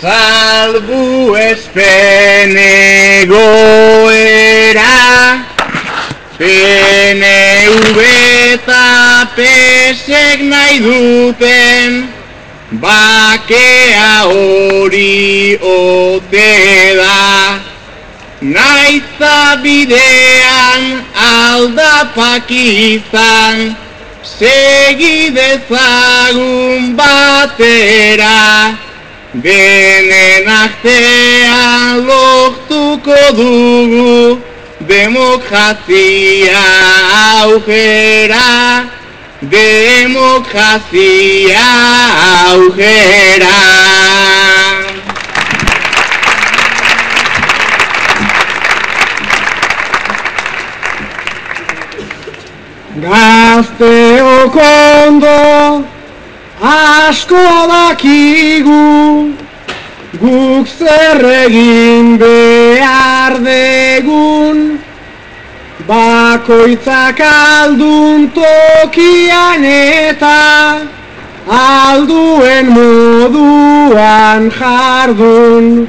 Salbu espen egoera PNV eta pesek nahi duten Bakea hori ote da. Naitza bidean aldapak izan Segi dezagun batera Denen artean lortuko dugu Demokrazia aujera Demokrazia aujera Gazte okondo asko dakigu Guk zer egin behar degun. Bakoitzak aldun tokian eta Alduen moduan jardun.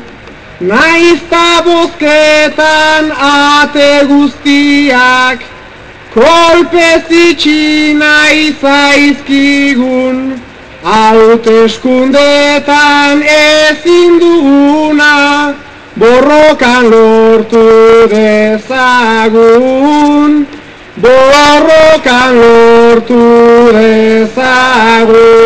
Naizta bozketan ate guztiak kolpez itxina izaizkigun Hauteskundetan ezin duguna borrokan lortu dezagun. Borrokan lortu dezagun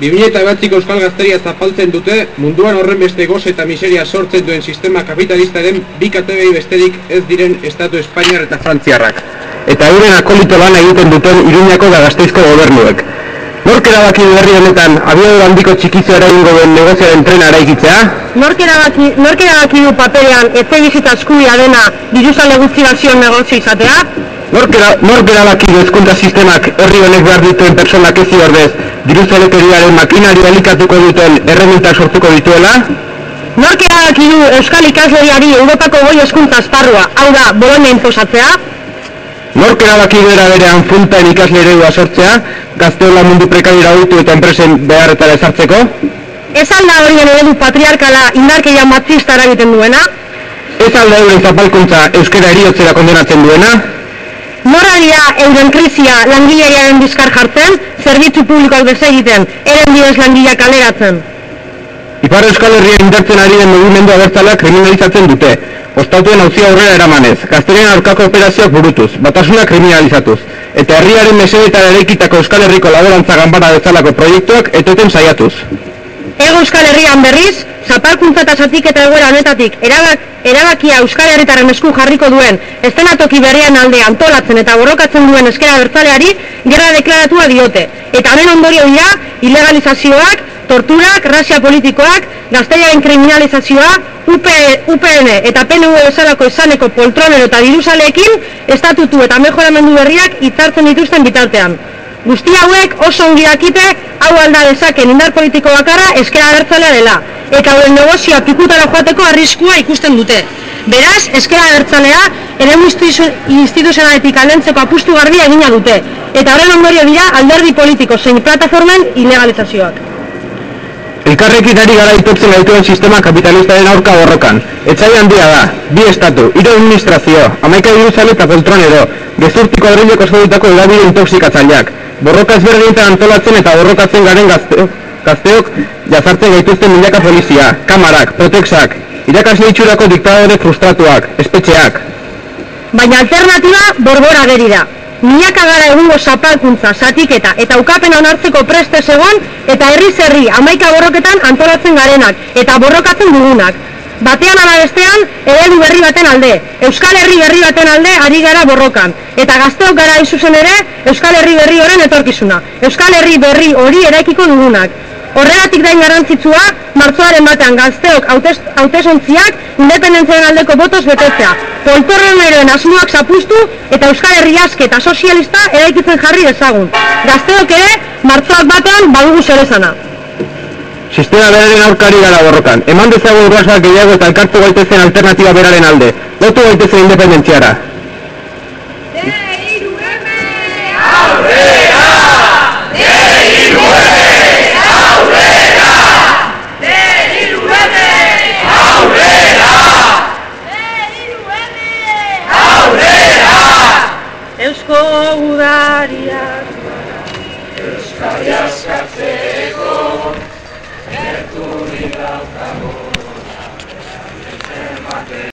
2008ko euskal gazteria zapaltzen dute, munduan horren beste goz eta miseria sortzen duen sistema kapitalistaren bi katebei besterik ez diren Estatu Espainiar eta Frantziarrak. Eta euren akolito lan egiten duten Iruñako da gazteizko gobernuek. Nork erabaki berri honetan, abiador handiko txikizio eraingo den negozioaren trena eraikitzea? Nork erabaki, nork erabaki du paperean etxe bizita eskubia dena diruzale guzti negozio izatea? Nork, era, nork erabaki du ezkuntza sistemak herri honek behar dituen personak ez ordez diruzalekeriaren makinari elikatuko duten erreminta sortuko dituela? Nork erabaki du Euskal ikasleriari Europako goi eskuntza esparrua, hau da, Bologna inposatzea? Nork erabaki bera berean funtan ikasle eredua sortzea, gazteola mundu prekarira ditu eta enpresen beharretara ezartzeko? Ez alda horien eredu patriarkala indarkeia matzista eragiten duena? Ez alda euren zapalkuntza euskera eriotzera kondenatzen duena? Moralia euren krizia langilearen bizkar jartzen, zerbitzu publikoak desegiten, eren bidez langilea kaleratzen. Ipar Euskal Herria indartzen ari den mugimendu abertzala kriminalizatzen dute. Ostatuen hauzi aurrera eramanez, gazterien aurkako operazioak burutuz, batasuna kriminalizatuz, eta herriaren mesedetara erekitako Euskal Herriko laborantza ganbara bezalako proiektuak etoten saiatuz. Ego Euskal Herrian berriz, zapalkuntza eta zatik eta egoera honetatik erabak, erabakia Euskal Herritaren esku jarriko duen estenatoki berrian alde antolatzen eta borrokatzen duen eskera bertzaleari gerra deklaratua diote. Eta honen ondorio dira, ilegalizazioak, torturak, razia politikoak, gazteiaren kriminalizazioa, UPN eta PNU esalako esaneko poltronero eta diruzaleekin estatutu eta mejoramendu berriak hitzartzen dituzten bitartean. Guzti hauek oso ongi dakite hau alda dezaken indar politiko bakarra eskera agertzalea dela, eta horren negozioa pikutara joateko arriskua ikusten dute. Beraz, eskera agertzalea ere instituzionaletik alentzeko apustu garbia egina dute, eta horren ondorio dira alderdi politiko zein plataformen ilegalizazioak. Elkarrekin ari gara itotzen gaituen sistema kapitalistaren aurka borrokan. Etzai handia da, bi estatu, iro administrazio, amaika diruzale eta poltronero, gezurtiko adrileko zodutako edabide intoxikatzaileak, borroka ezberdintan antolatzen eta borrokatzen garen gazteok, gazteok jazartzen gaituzten milaka polizia, kamarak, protexak, irakasle itxurako diktadore frustratuak, espetxeak. Baina alternatiba borbora geri da. Milaka gara egungo zapalkuntza, satiketa eta ukapen onartzeko preste egon eta herri zerri amaika borroketan antolatzen garenak eta borrokatzen dugunak. Batean ala bestean, eredu berri baten alde, Euskal Herri berri baten alde ari gara borrokan. Eta gazteok gara izuzen ere, Euskal Herri berri horren etorkizuna. Euskal Herri berri hori eraikiko dugunak. Horregatik dain garantzitsua, martzoaren batean gazteok hautesontziak independentziaren aldeko botoz betetzea. Poltorren eroen asmoak zapustu eta Euskal Herri aske eta sozialista eraikitzen jarri dezagun. Gazteok ere, martzoak batean badugu zerezana. Sistema beraren aurkari gara borrokan. Eman dezagun urrasak gehiago eta elkartu gaitezen alternatiba beraren alde. Lotu gaitezen independentziara. Udariak Euskal Jaskatzeko, gertu dira